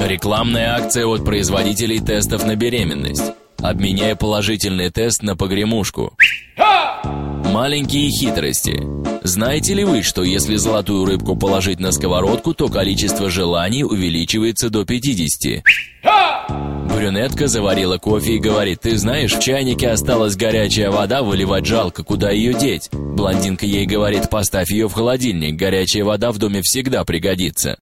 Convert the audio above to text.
Рекламная акция от производителей тестов на беременность. Обменяй положительный тест на погремушку. Маленькие хитрости. Знаете ли вы, что если золотую рыбку положить на сковородку, то количество желаний увеличивается до 50? Брюнетка заварила кофе и говорит, ты знаешь, в чайнике осталась горячая вода, выливать жалко, куда ее деть? Блондинка ей говорит, поставь ее в холодильник, горячая вода в доме всегда пригодится.